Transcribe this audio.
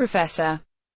Professor.